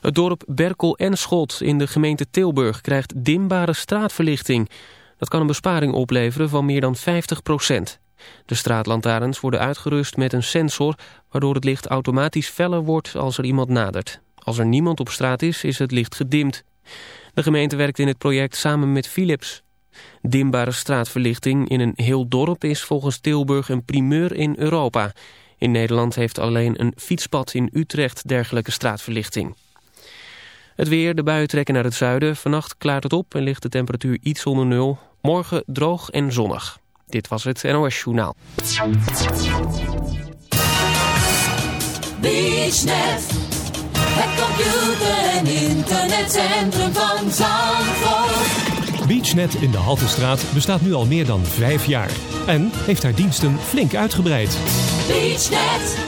Het dorp Berkel en Schot in de gemeente Tilburg krijgt dimbare straatverlichting. Dat kan een besparing opleveren van meer dan 50% De straatlantaarns worden uitgerust met een sensor... waardoor het licht automatisch feller wordt als er iemand nadert. Als er niemand op straat is, is het licht gedimd. De gemeente werkt in het project samen met Philips. Dimbare straatverlichting in een heel dorp is volgens Tilburg een primeur in Europa. In Nederland heeft alleen een fietspad in Utrecht dergelijke straatverlichting. Het weer, de buien trekken naar het zuiden. Vannacht klaart het op en ligt de temperatuur iets onder nul. Morgen droog en zonnig. Dit was het NOS Journaal. BeachNet, het computer- en internetcentrum van Zandvoort. BeachNet in de Haltestraat bestaat nu al meer dan vijf jaar. En heeft haar diensten flink uitgebreid. BeachNet.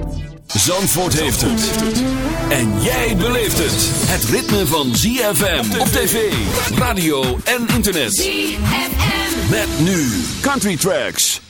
Zandvoort heeft het. En jij beleeft het. Het ritme van ZFM op tv, radio en internet. ZFM. Met nu Country Tracks.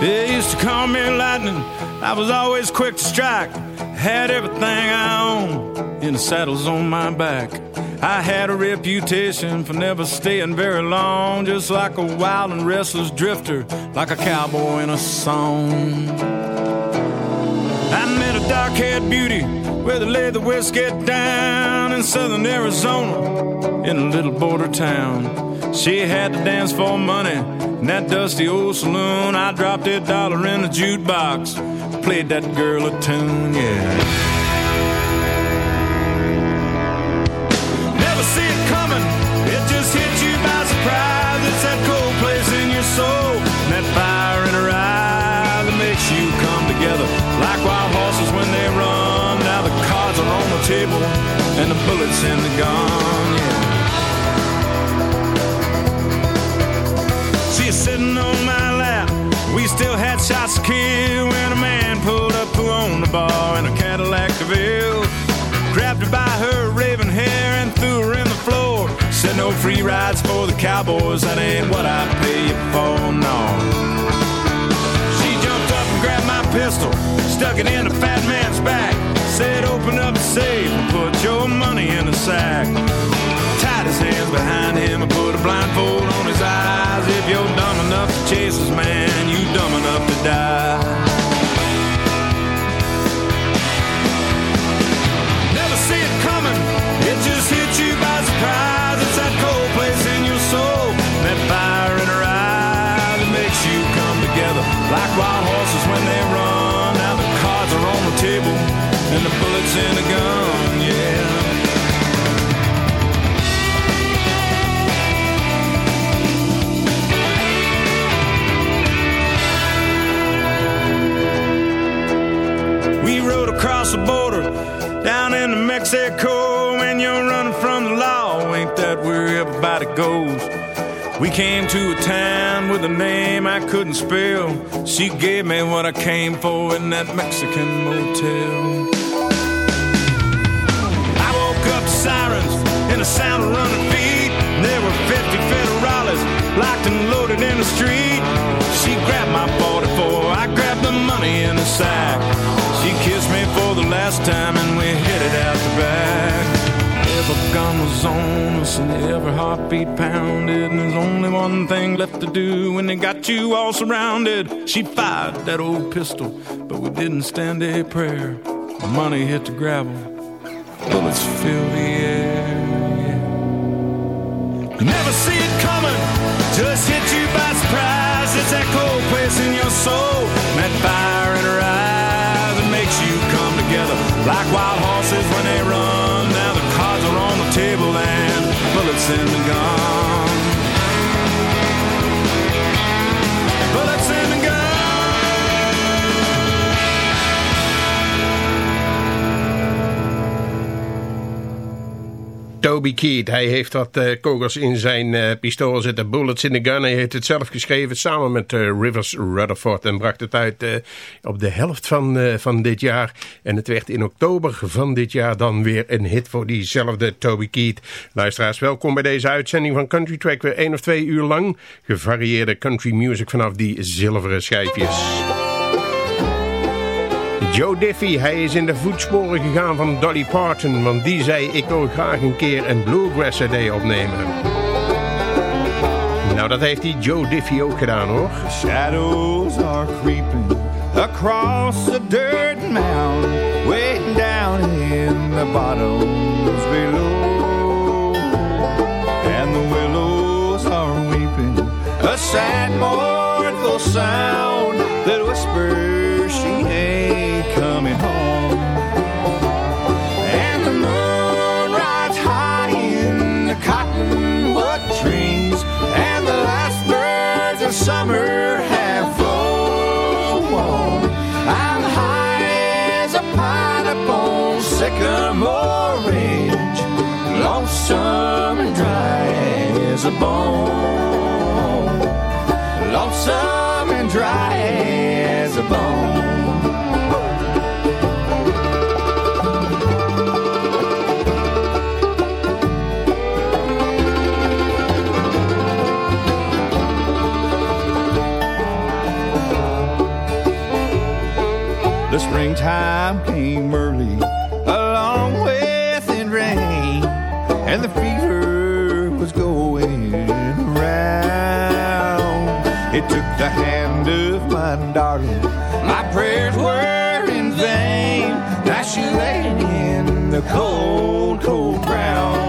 They used to call me lightning. I was always quick to strike. Had everything I own in the saddles on my back. I had a reputation for never staying very long, just like a wild and restless drifter, like a cowboy in a song. I met a dark haired beauty where they laid the whiskey down in southern Arizona in a little border town. She had to dance for money in that dusty old saloon. I dropped a dollar in the jukebox, played that girl a tune, yeah. Never see it coming, it just hits you by surprise. It's that cold place in your soul, that fire in her eye that makes you come together like wild horses when they run. Now the cards are on the table, and the bullets in the gun, yeah. She's sitting on my lap. We still had shots to kill free rides for the cowboys. That ain't what I pay you for, no. She jumped up and grabbed my pistol, stuck it in the fat man's back. Said open up the safe and put your money in the sack tied his hands behind him and put a blindfold on his eyes. If you're dumb enough to chase this man, you dumb enough to die. Never see it coming, it just hits you by surprise. Like wild horses when they run. Now the cards are on the table and the bullets in the gun, yeah. We rode across the border down into Mexico. When you're running from the law, ain't that where everybody goes? We came to a town with a name I couldn't spell. She gave me what I came for in that Mexican motel. I woke up to sirens and the sound of running feet. There were 50 federales locked and loaded in the street. She grabbed my 44, I grabbed the money in the sack. She kissed me for the last time and we headed out the back. Gun was on us and every heartbeat pounded. And there's only one thing left to do when they got you all surrounded. She fired that old pistol, but we didn't stand a prayer. The money hit the gravel, bullets fill the air. yeah. You never see it coming, just hit you by surprise. It's that cold place in your soul, that fire in her eyes that makes you come together like wild horses when they run. In the gun. Toby Keith, hij heeft wat eh, kogels in zijn eh, pistool zitten. Bullets in the Gun. Hij heeft het zelf geschreven samen met eh, Rivers Rutherford. En bracht het uit op de helft van, van dit jaar. En het werd in oktober van dit jaar dan weer een hit voor diezelfde Toby Keith. Luisteraars, welkom bij deze uitzending van Country Track. Weer één of twee uur lang gevarieerde country music vanaf die zilveren schijfjes. Joe Diffie, hij is in de voetsporen gegaan van Dolly Parton, want die zei ik wil graag een keer een bluegrass CD opnemen. Nou, dat heeft die Joe Diffie ook gedaan hoor. Shadows are creeping across the dirt mound, way down in the bottoms below. And the willows are weeping, a sad mournful sound a bone. Lonesome and dry as a bone. The springtime came early, darling, my prayers were in vain. Now she lay in the cold, cold ground.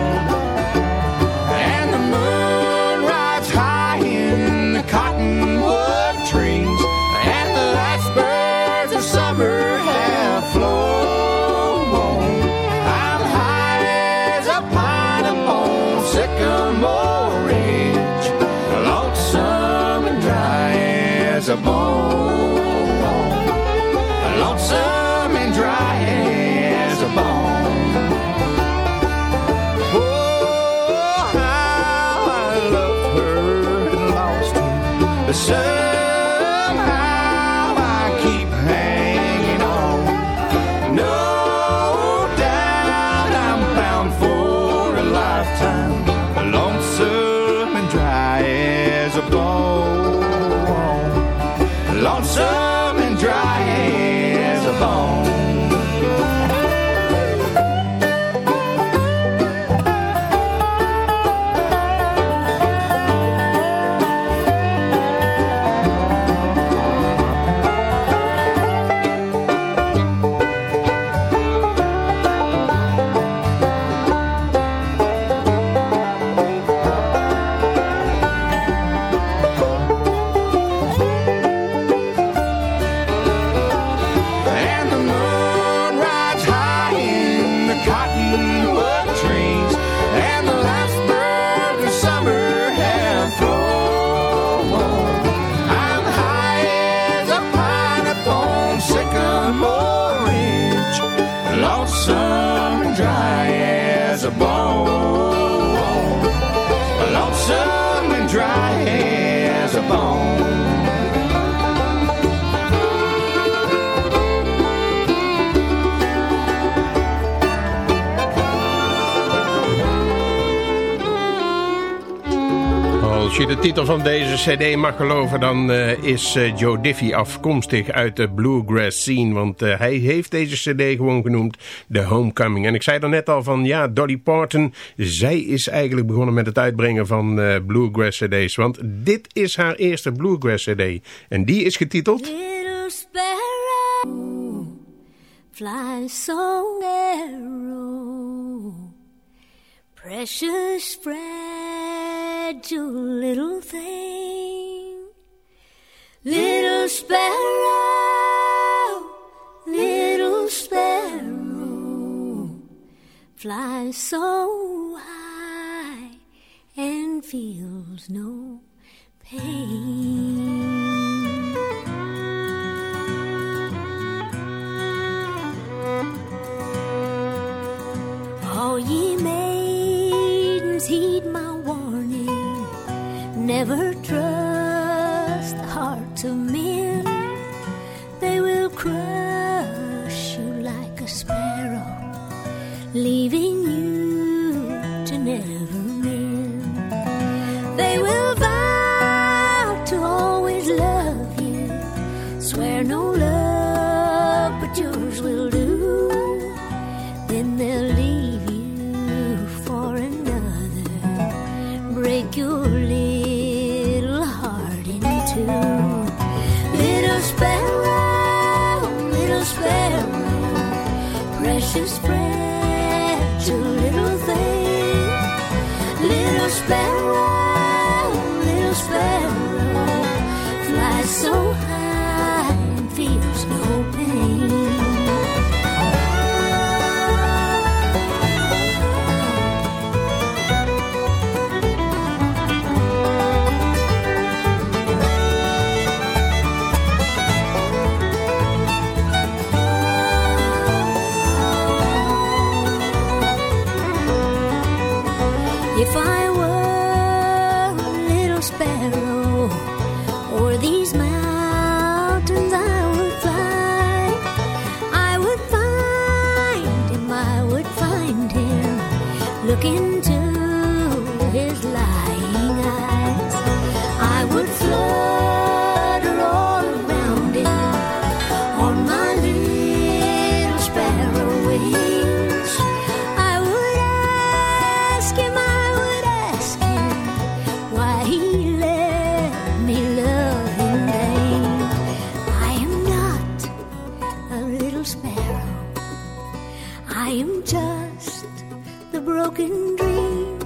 Van deze cd mag geloven, dan uh, is uh, Joe Diffie afkomstig uit de bluegrass scene. Want uh, hij heeft deze cd gewoon genoemd The Homecoming. En ik zei er net al van, ja, Dolly Parton, zij is eigenlijk begonnen met het uitbrengen van bluegrass cd's. Want dit is haar eerste bluegrass cd. En die is getiteld... Little sparrow, fly song arrow, precious fragile little thing. Little sparrow, little sparrow, fly so high and feels no pain. Never trust the heart to men. The broken dream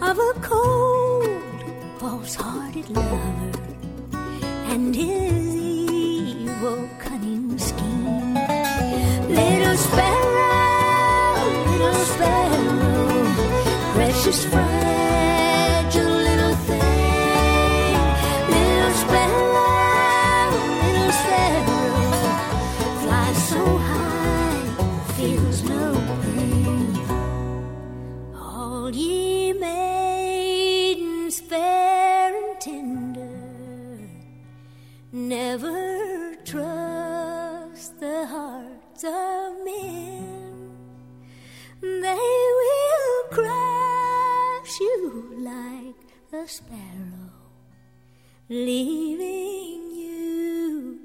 of a cold, false-hearted lover and his evil, cunning scheme. Little sparrow, little sparrow, precious fragile sparrow, leaving you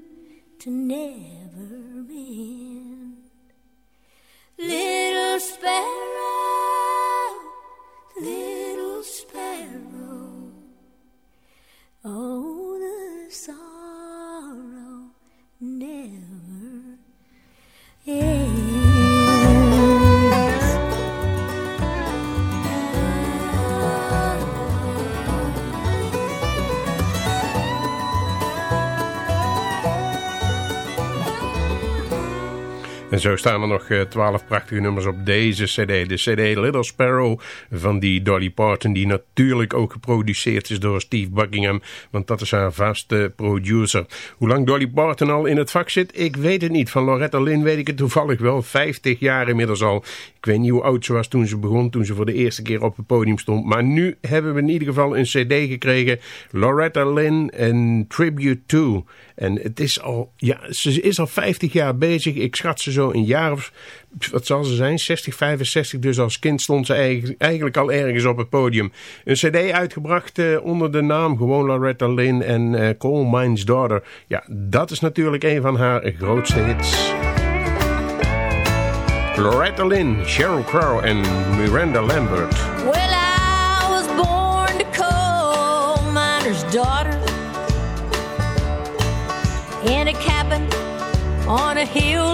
to never mend. Little sparrow, little sparrow, oh, En zo staan er nog eh, twaalf prachtige nummers op deze cd. De cd Little Sparrow van die Dolly Parton... die natuurlijk ook geproduceerd is door Steve Buckingham... want dat is haar vaste producer. Hoe lang Dolly Parton al in het vak zit, ik weet het niet. Van Loretta Lynn weet ik het toevallig wel. 50 jaar inmiddels al. Ik weet niet hoe oud ze was toen ze begon... toen ze voor de eerste keer op het podium stond. Maar nu hebben we in ieder geval een cd gekregen. Loretta Lynn en Tribute To... En het is al, ja, ze is al 50 jaar bezig. Ik schat ze zo een jaar of, wat zal ze zijn, 60, 65. Dus als kind stond ze eigenlijk, al ergens op het podium. Een cd uitgebracht eh, onder de naam gewoon Loretta Lynn en eh, Coal Mine's Daughter. Ja, dat is natuurlijk een van haar grootste hits. Loretta Lynn, Sheryl Crow en Miranda Lambert. Well, I was born to coal miner's daughter in a cabin on a hill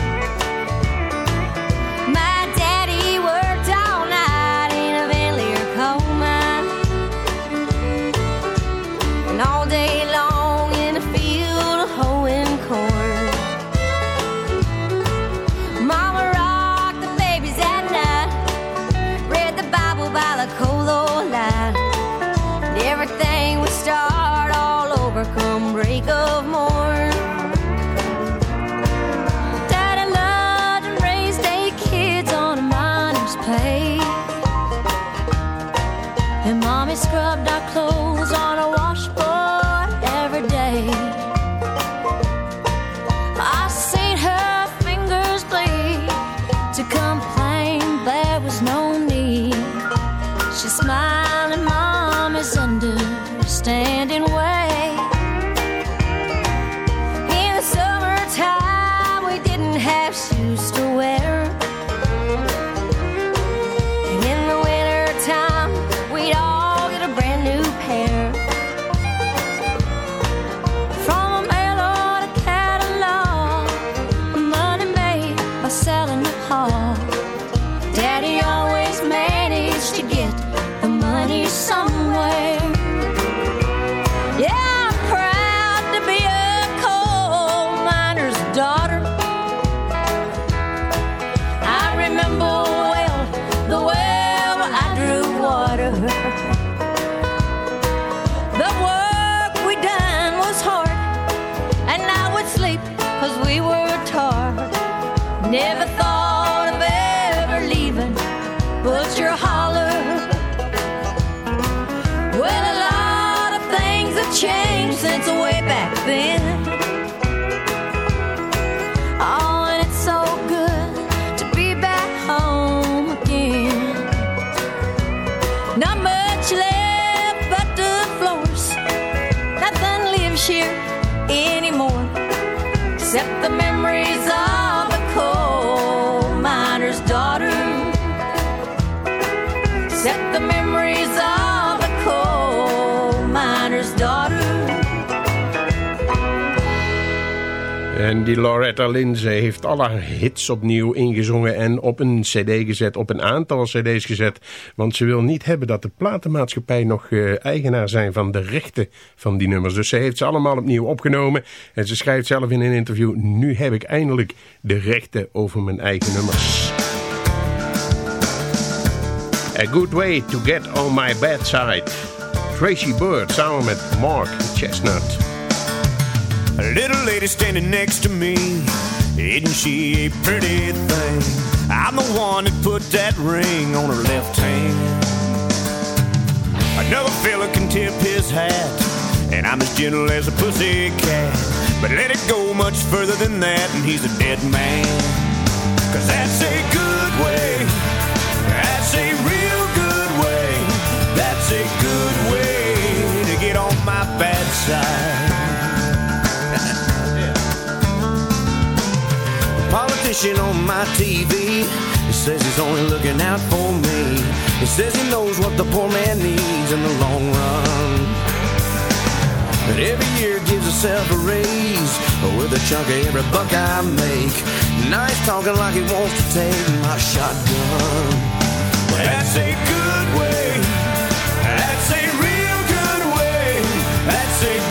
Scrubbed haar hits opnieuw ingezongen en op een cd gezet, op een aantal cd's gezet. Want ze wil niet hebben dat de platenmaatschappij nog eh, eigenaar zijn van de rechten van die nummers. Dus ze heeft ze allemaal opnieuw opgenomen. En ze schrijft zelf in een interview, nu heb ik eindelijk de rechten over mijn eigen nummers. A good way to get on my bad side. Tracy Bird samen met Mark Chestnut. A little lady standing next to me, isn't she a pretty thing? I'm the one that put that ring on her left hand. Another fella can tip his hat, and I'm as gentle as a pussy cat. But let it go much further than that, and he's a dead man. Cause that's a good way, that's a real good way, that's a good way to get on my bad side. On my TV. He says he's only looking out for me. He says he knows what the poor man needs in the long run. But every year gives himself a raise with a chunk of every buck I make. Now he's talking like he wants to take my shotgun. That's a good way. That's a real good way. That's a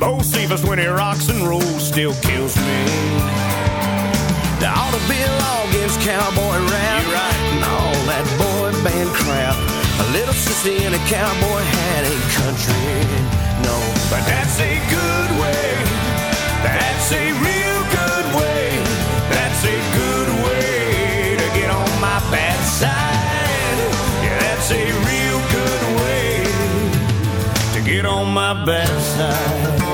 Bocephus when he rocks and rolls still kills me. There ought to be a law against cowboy rap right. and all that boy band crap. A little sissy in a cowboy hat ain't country, no. But that's a good way. That's a real good way. That's a good way to get on my bad side. Yeah, that's a real on my bad side.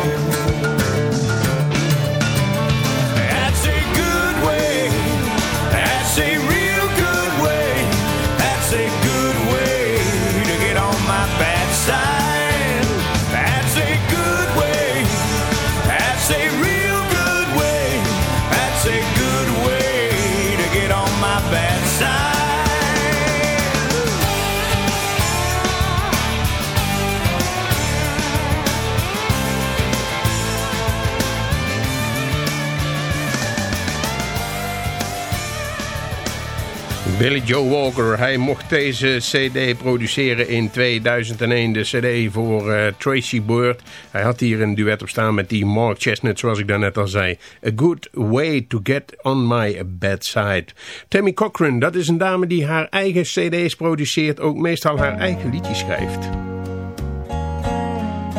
Billy Joe Walker, hij mocht deze cd produceren in 2001. De cd voor eh, Tracy Bird. Hij had hier een duet op staan met die Mark Chestnut, zoals ik daarnet al zei. A good way to get on my bad side. Tammy Cochran, dat is een dame die haar eigen cd's produceert. Ook meestal haar eigen liedjes schrijft.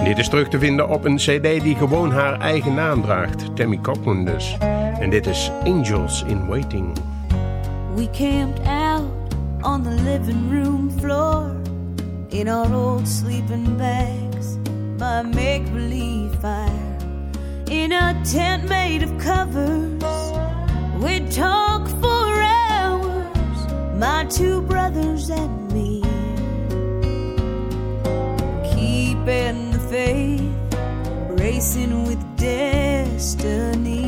Dit is terug te vinden op een cd die gewoon haar eigen naam draagt. Tammy Cochran dus. En dit is Angels in Waiting. We camped out on the living room floor in our old sleeping bags by a make believe fire. In a tent made of covers, we'd talk for hours, my two brothers and me. Keeping the faith, racing with destiny.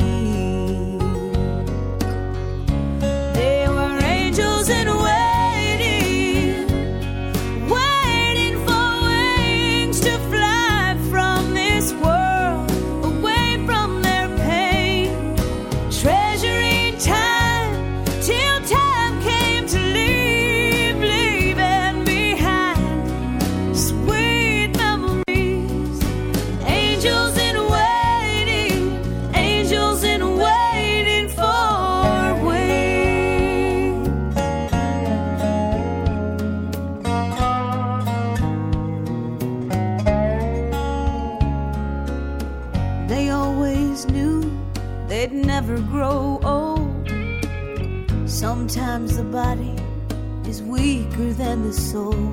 The soul.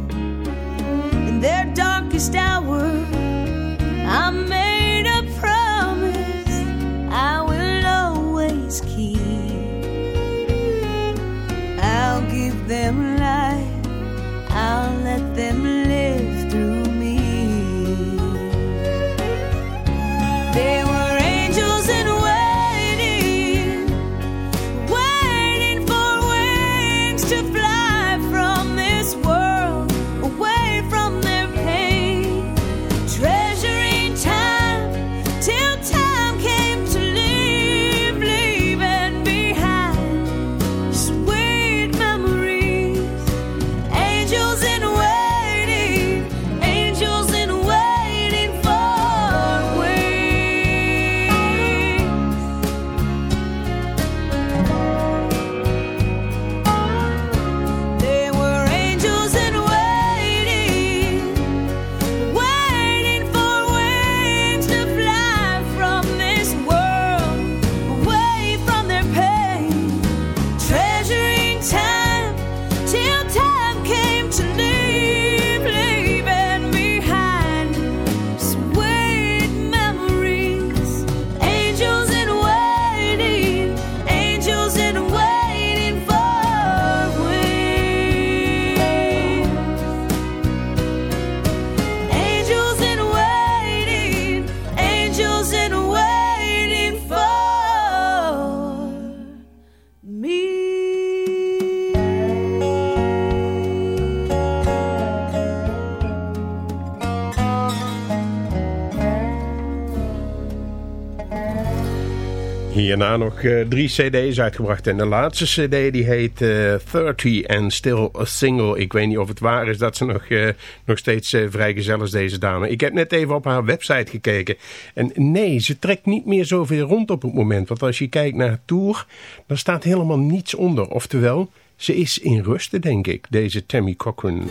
Hierna nog eh, drie cd's uitgebracht. En de laatste cd die heet eh 30 and Still a Single. Ik weet niet of het waar is dat ze nog, eh, nog steeds eh, vrijgezel is, deze dame. Ik heb net even op haar website gekeken. En nee, ze trekt niet meer zoveel rond op het moment. Want als je kijkt naar tour, dan staat helemaal niets onder. Oftewel, ze is in rusten, denk ik, deze Tammy Cochran.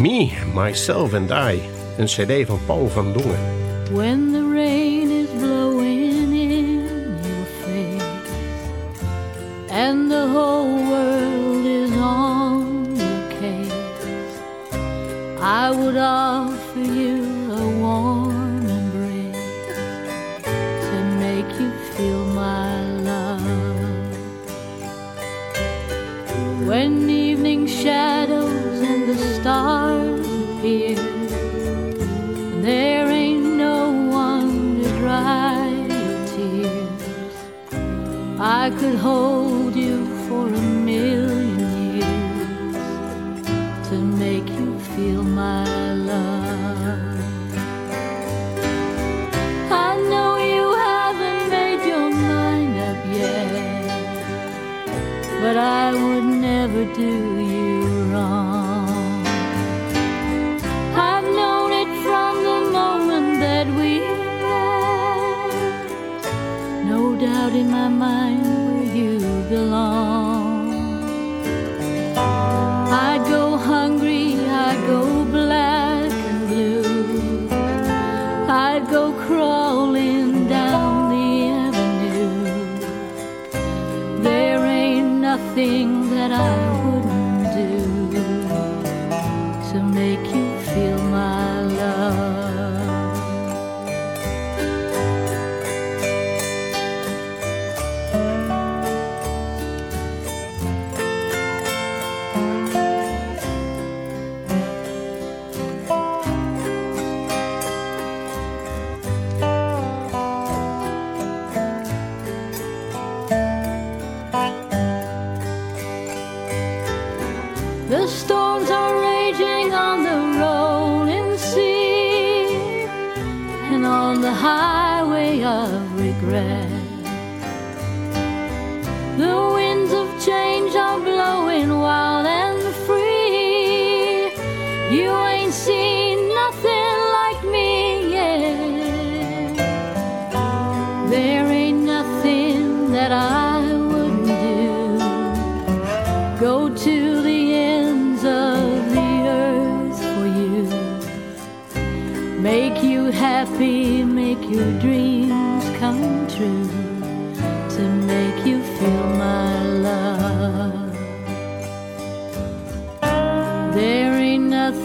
Me, Myself and I. Een cd van Paul van Dongen. When the I would offer you a warm embrace to make you feel my love. When evening shadows and the stars appear, and there ain't no one to dry your tears. I could hold do The winds of change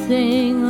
nothing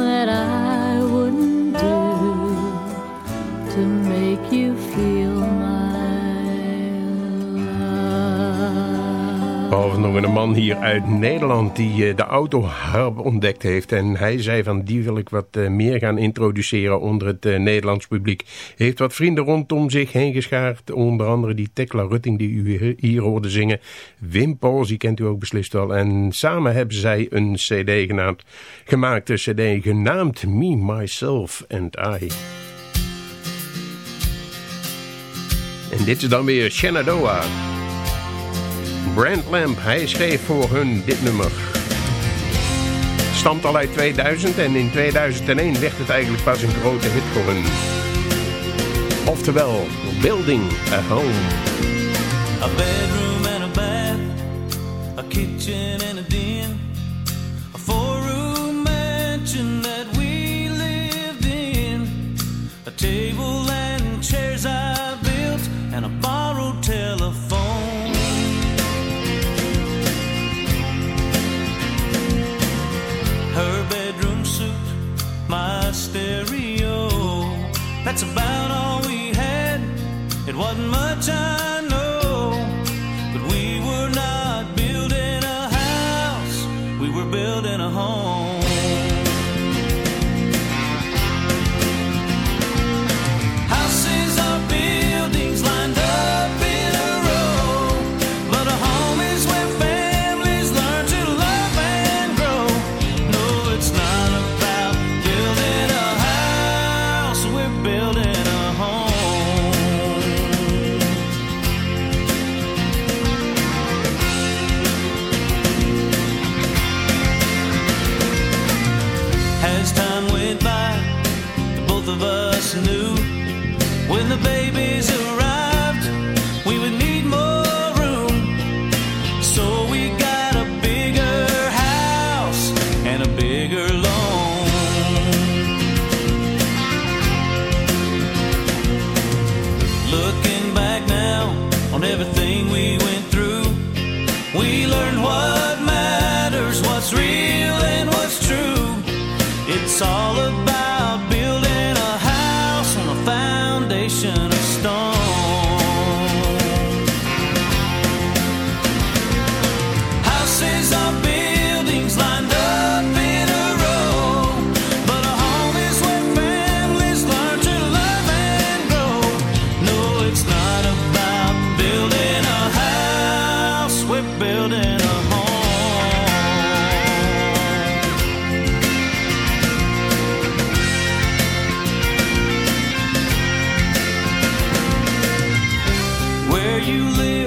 Dongen, een man hier uit Nederland die eh, de autoharp ontdekt heeft. En hij zei van die wil ik wat eh, meer gaan introduceren onder het eh, Nederlands publiek. Heeft wat vrienden rondom zich heen geschaard. Onder andere die Tekla Rutting die u hier hoorde zingen. Wim Pauls, die kent u ook beslist wel. En samen hebben zij een cd genaamd, gemaakt. Een cd genaamd Me, Myself and I. En dit is dan weer Shenandoah. Brand Lamp, hij schreef voor hun dit nummer. Stamt al uit 2000 en in 2001 werd het eigenlijk pas een grote hit voor hun. Oftewel, Building a Home. A bedroom and a bath, a kitchen and a den, a four-room mansion that we lived in, a table and chairs I That's about all we had. It wasn't much, I you live.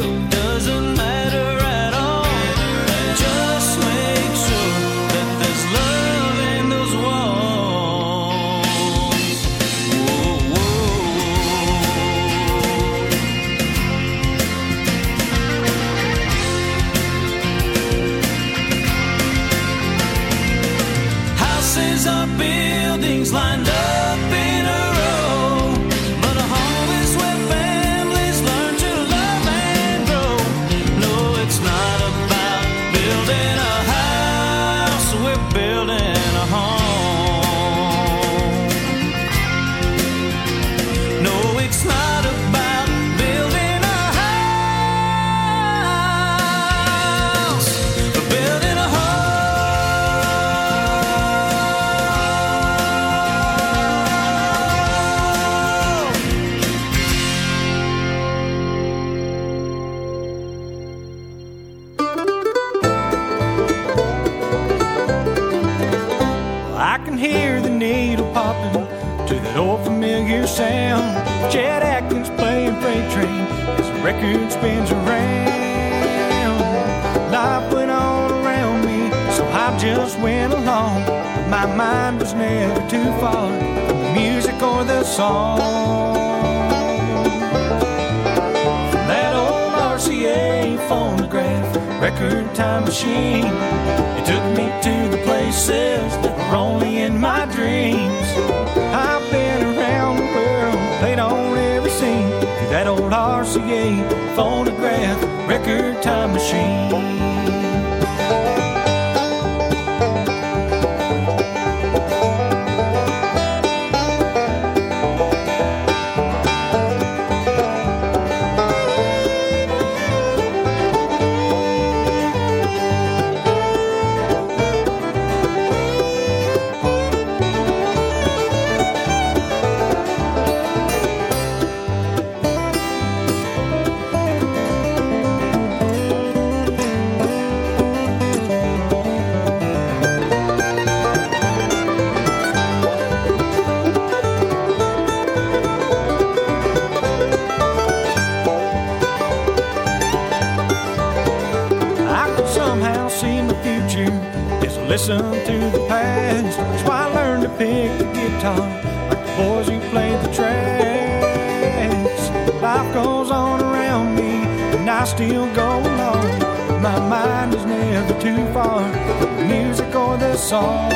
song.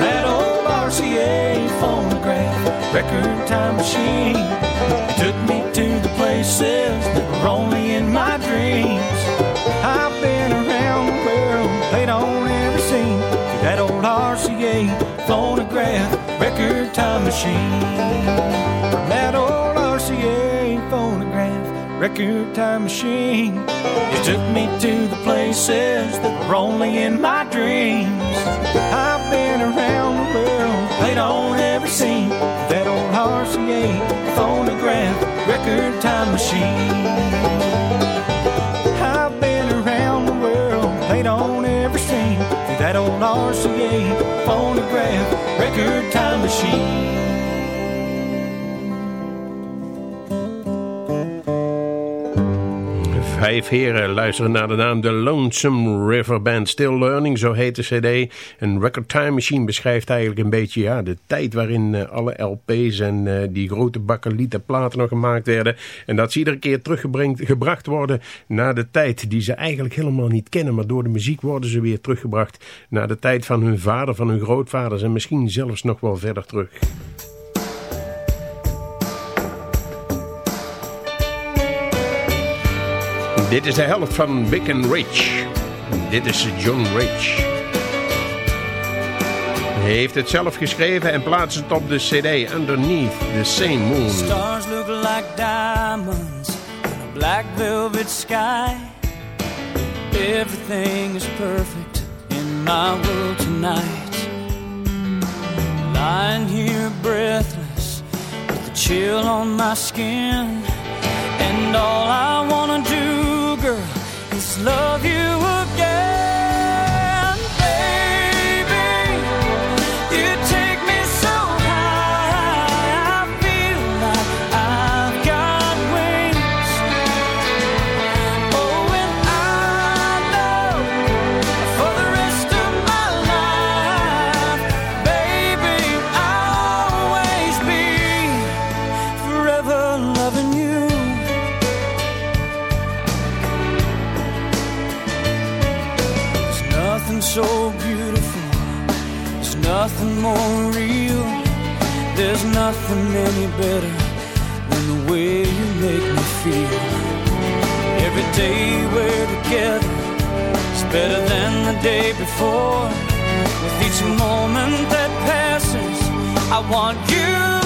That old RCA phonograph record time machine took me to the places that were only in my dreams. I've been around the world, played on every scene that old RCA phonograph record time machine. That old record time machine. You took me to the places that were only in my dreams. I've been around the world, played on every scene. That old RCA phonograph record time machine. I've been around the world, played on every scene. That old RCA phonograph record time machine. Vijf heren luisteren naar de naam The Lonesome River Band. Still Learning, zo heet de cd. Een Record Time Machine beschrijft eigenlijk een beetje ja, de tijd waarin uh, alle LP's en uh, die grote bakkelieten platen nog gemaakt werden. En dat ze iedere keer teruggebracht worden naar de tijd die ze eigenlijk helemaal niet kennen. Maar door de muziek worden ze weer teruggebracht naar de tijd van hun vader, van hun grootvaders en misschien zelfs nog wel verder terug. Dit is de helft van Big and Rich. Dit is John Rich. Hij heeft het zelf geschreven en plaatst het op de cd Underneath the Same Moon. Stars look like diamonds in a black velvet sky. Everything is perfect in my world tonight. Lying here breathless with a chill on my skin. And all I wanna do, girl, is love you any better than the way you make me feel. Every day we're together is better than the day before. With each moment that passes, I want you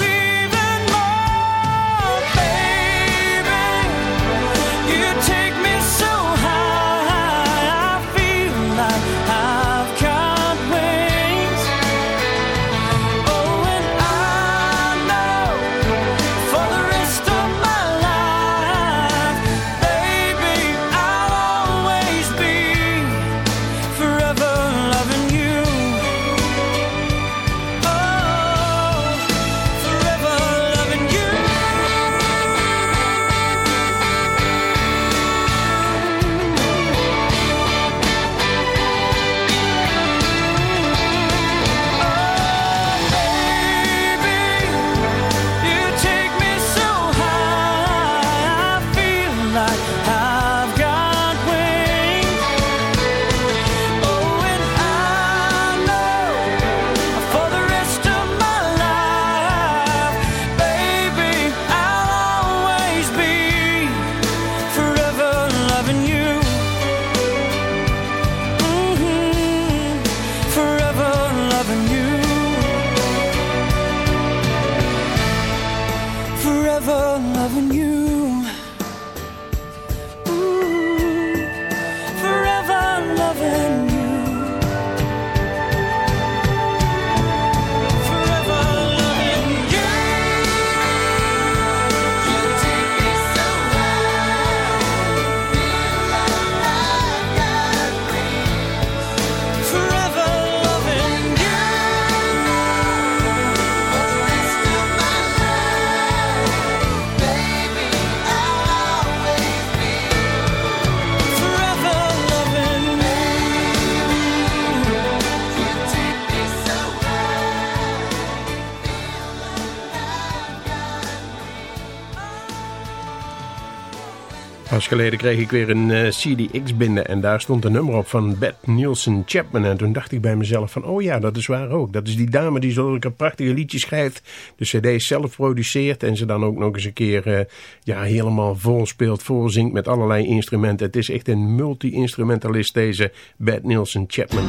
Pas geleden kreeg ik weer een eh, CDX binnen en daar stond een nummer op van Beth Nielsen Chapman. En toen dacht ik bij mezelf van, oh ja, dat is waar ook. Dat is die dame die zulke prachtige liedjes schrijft, de cd's zelf produceert en ze dan ook nog eens een keer eh, ja, helemaal vol speelt, voorzingt met allerlei instrumenten. Het is echt een multi-instrumentalist deze Beth Nielsen Chapman.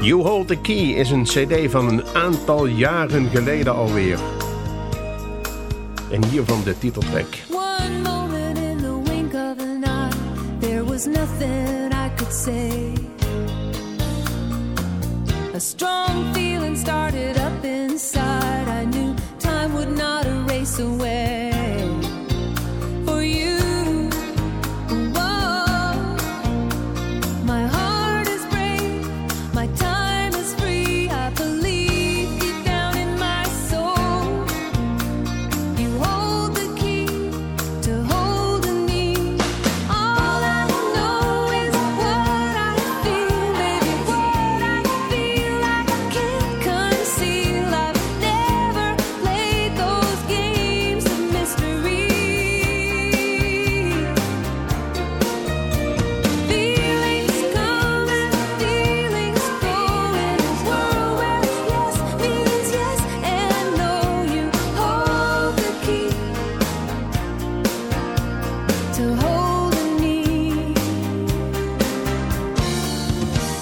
You Hold the Key is een cd van een aantal jaren geleden alweer. En hiervan de titeltrack. Was nothing I could say. A strong feeling started up inside. I knew time would not erase away.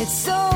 so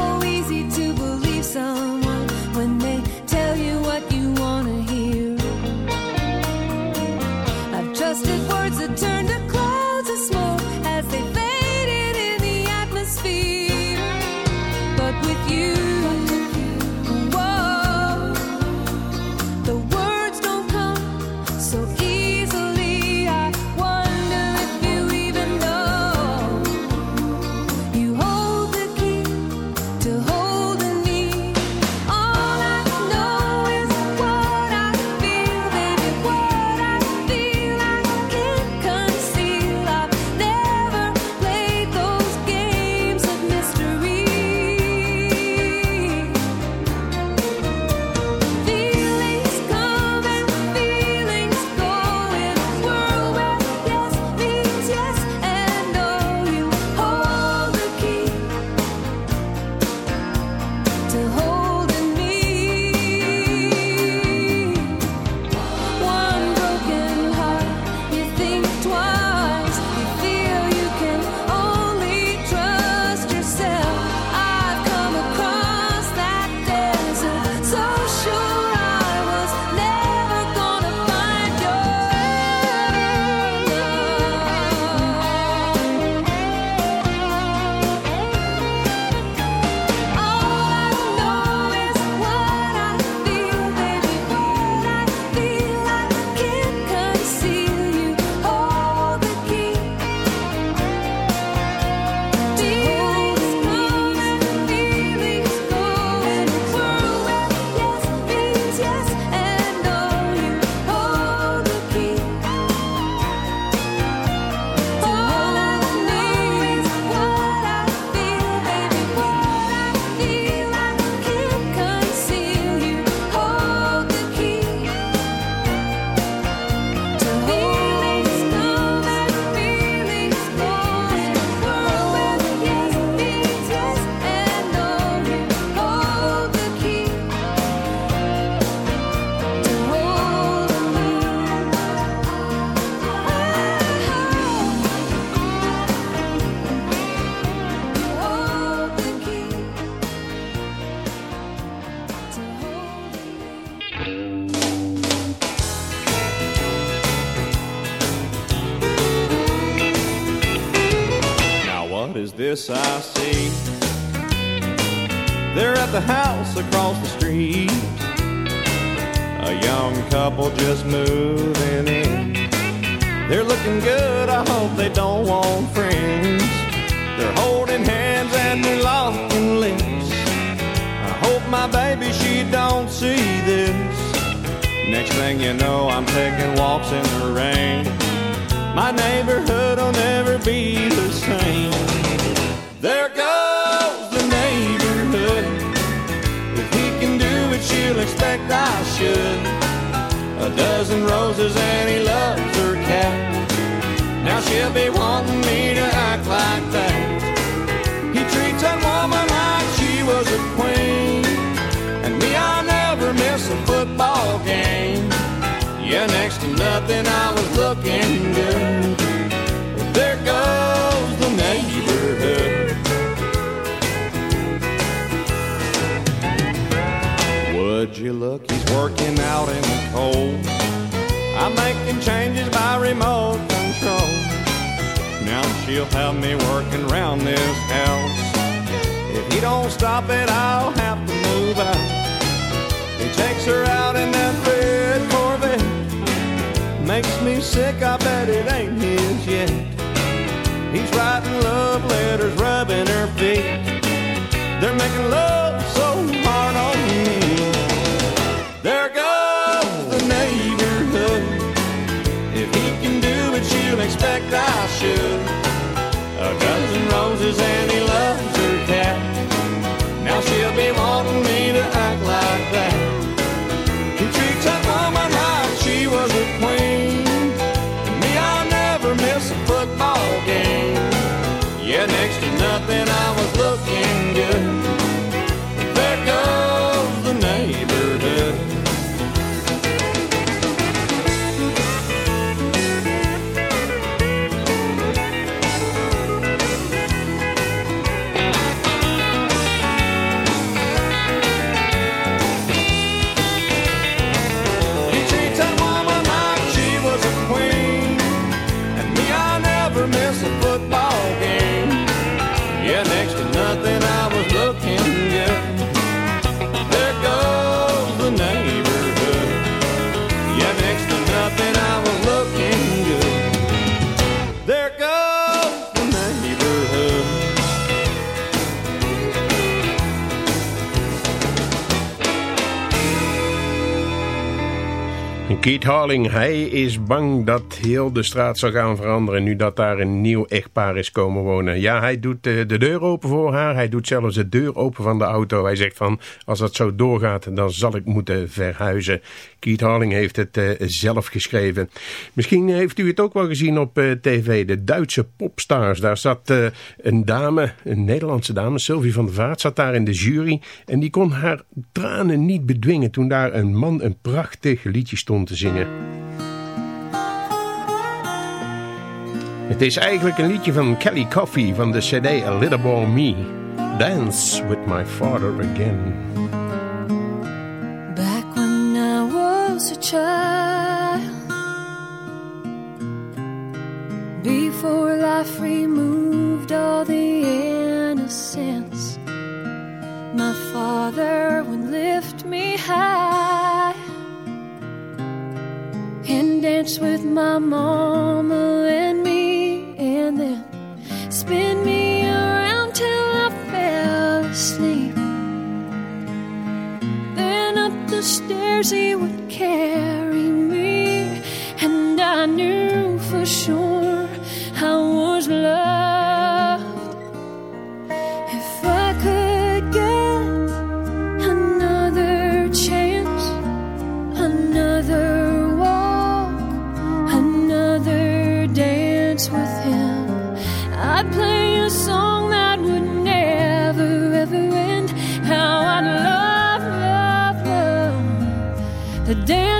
Keith Harling, hij is bang dat heel de straat zal gaan veranderen... nu dat daar een nieuw echtpaar is komen wonen. Ja, hij doet eh, de deur open voor haar. Hij doet zelfs de deur open van de auto. Hij zegt van, als dat zo doorgaat, dan zal ik moeten verhuizen. Keith Harling heeft het eh, zelf geschreven. Misschien heeft u het ook wel gezien op eh, tv, de Duitse popstars. Daar zat eh, een dame, een Nederlandse dame, Sylvie van der Vaart, zat daar in de jury. En die kon haar tranen niet bedwingen toen daar een man een prachtig liedje stond te zingen. Het is eigenlijk een liedje van Kelly Coffey van de cd A Little More Me. Dance with my father again. child before life removed all the innocence. My father would lift me high and dance with my mama and me, and then spin me around till I fell asleep ran up the stairs, he would carry me. And I knew for sure I would.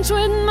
entschulden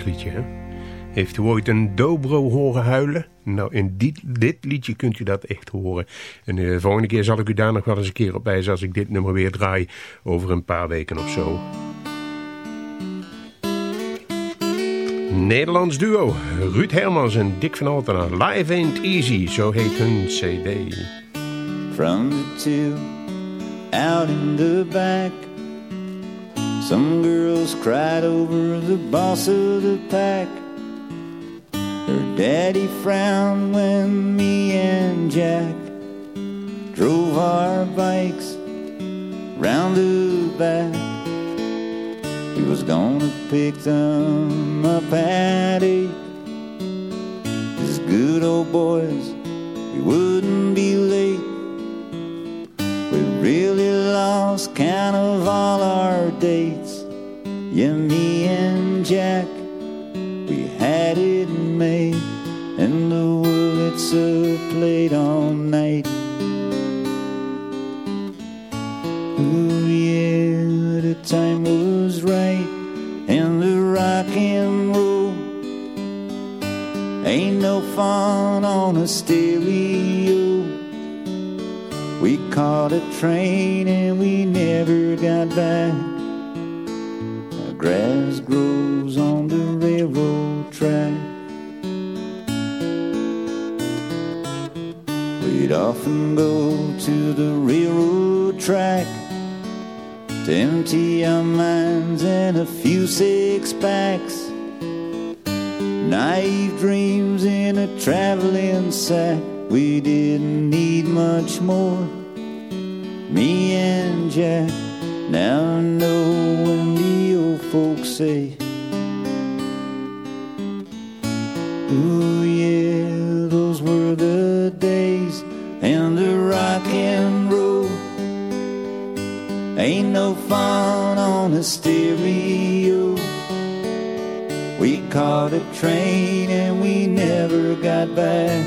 Liedje? Heeft u ooit een dobro horen huilen? Nou, in dit, dit liedje kunt u dat echt horen. En de volgende keer zal ik u daar nog wel eens een keer op wijzen... als ik dit nummer weer draai over een paar weken of zo. Nederlands duo, Ruud Hermans en Dick van Altena. Live Ain't Easy, zo heet hun cd. From the two out in the back. Some girls cried over the boss of the pack. Her daddy frowned when me and Jack drove our bikes round the back. He was gonna pick them up at eight. As good old boys, we wouldn't be late. We really lost count of all our dates. Yeah, me and Jack, we had it made. And the Wurlitzer played all night. Ooh, yeah, the time was right. And the rock and roll ain't no fun on a stereo. Caught a train and we never got back. The grass grows on the railroad track. We'd often go to the railroad track to empty our minds and a few six packs. Naive dreams in a traveling sack. We didn't need much more. Me and Jack. Now I know when the old folks say, Ooh, yeah, those were the days and the rock and roll. Ain't no fun on a stereo. We caught a train and we never got back.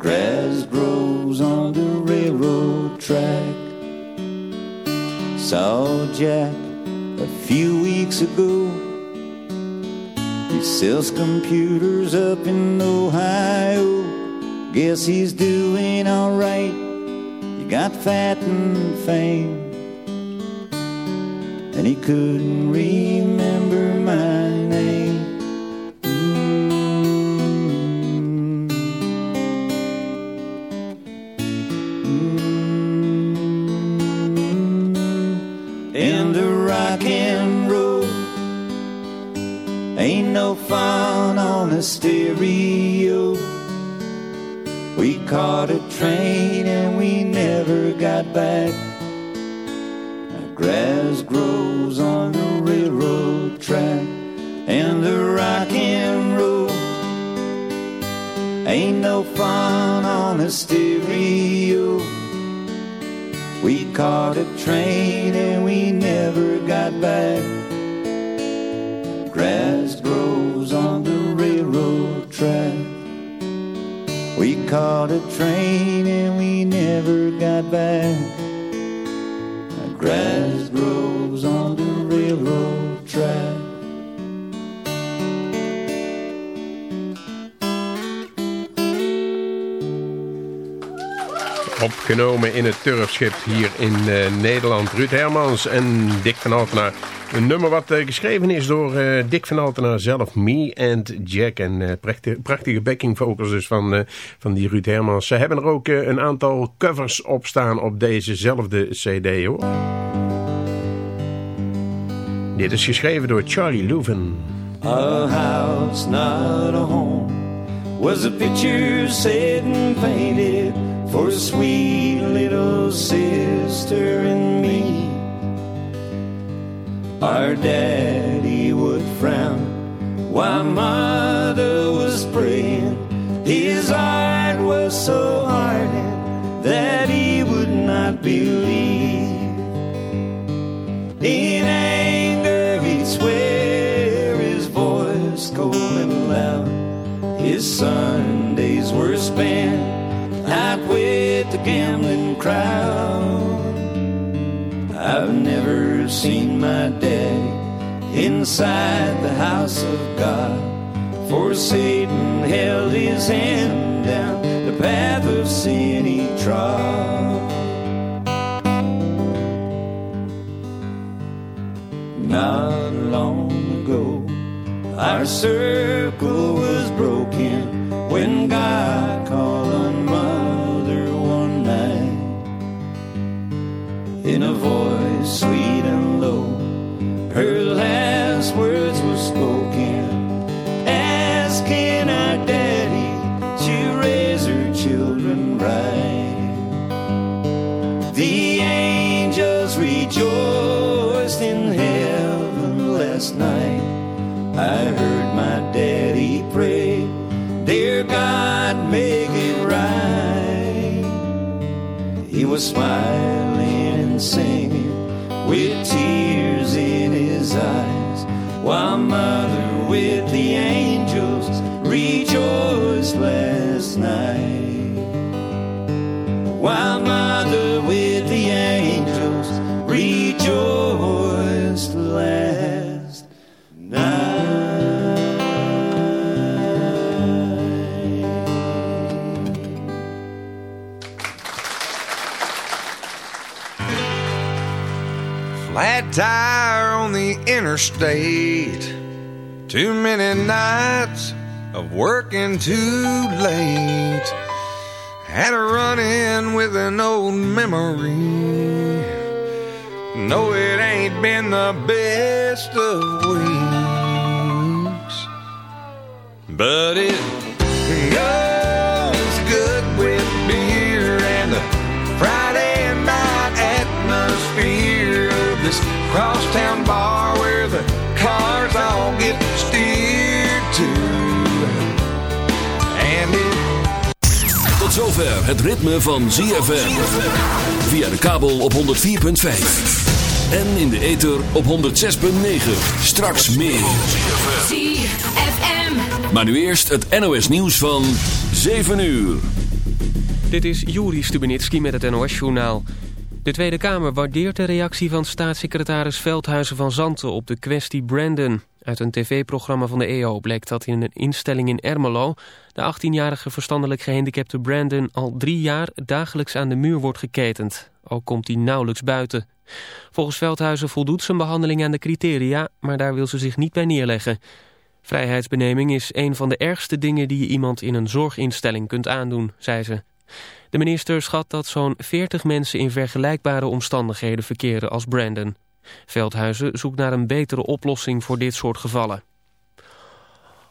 Grass grows on the railroad track. Saw Jack a few weeks ago. He sells computers up in Ohio. Guess he's doing alright. He got fat and fame. And he couldn't remember stereo. We caught a train and we never got back. Grass grows on the railroad track and the rock and roll. Ain't no fun on a stereo. We caught a train and we never got back. Caught a train and we never got back. Grass grows on the railroad track. Opgenomen in het Turfschip hier in eh, Nederland. Ruud Hermans en Dick van Altena. Een nummer wat eh, geschreven is door eh, Dick van Altena zelf. Me and Jack. En eh, prachtige, prachtige backing vocals dus van, van die Ruud Hermans. Ze hebben er ook een aantal covers op staan op dezezelfde cd hoor. Dit is geschreven door Charlie Louvin. A house, not a home, was a picture set and painted for a sweet little sister and me. Our daddy would frown while mother was praying. His heart was so hardened that he would not believe. In anger, he'd swear his voice cold and loud. His Sundays were spent out with the gambling crowd. I've never seen my daddy inside the house of God. For Satan held his hand down the path of sin he trod. Not long ago, our circle was broken smiling and singing with tears in his eyes, while Mother with the angels rejoiced last night. While tire on the interstate. Too many nights of working too late. Had a run in with an old memory. No, it ain't been the best of weeks. But it goes zover het ritme van ZFM. Via de kabel op 104.5. En in de ether op 106.9. Straks meer. ZFM. Maar nu eerst het NOS nieuws van 7 uur. Dit is Juri Stubenitski met het NOS-journaal. De Tweede Kamer waardeert de reactie van staatssecretaris Veldhuizen van Zanten op de kwestie Brandon. Uit een tv-programma van de EO bleek dat in een instelling in Ermelo... de 18-jarige verstandelijk gehandicapte Brandon al drie jaar dagelijks aan de muur wordt geketend. Ook komt hij nauwelijks buiten. Volgens Veldhuizen voldoet zijn behandeling aan de criteria, maar daar wil ze zich niet bij neerleggen. Vrijheidsbeneming is een van de ergste dingen die je iemand in een zorginstelling kunt aandoen, zei ze. De minister schat dat zo'n 40 mensen in vergelijkbare omstandigheden verkeren als Brandon. Veldhuizen zoekt naar een betere oplossing voor dit soort gevallen.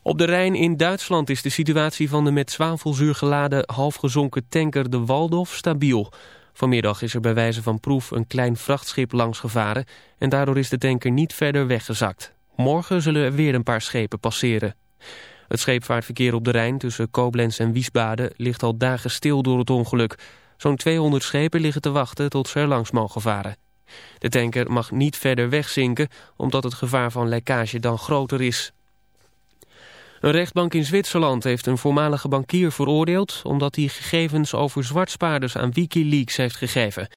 Op de Rijn in Duitsland is de situatie van de met zwavelzuur geladen halfgezonken tanker de Waldorf stabiel. Vanmiddag is er bij wijze van proef een klein vrachtschip langs gevaren en daardoor is de tanker niet verder weggezakt. Morgen zullen er weer een paar schepen passeren. Het scheepvaartverkeer op de Rijn tussen Koblenz en Wiesbaden ligt al dagen stil door het ongeluk. Zo'n 200 schepen liggen te wachten tot ze er langs mogen varen. De tanker mag niet verder wegzinken omdat het gevaar van lekkage dan groter is. Een rechtbank in Zwitserland heeft een voormalige bankier veroordeeld... omdat hij gegevens over zwartspaarders aan Wikileaks heeft gegeven.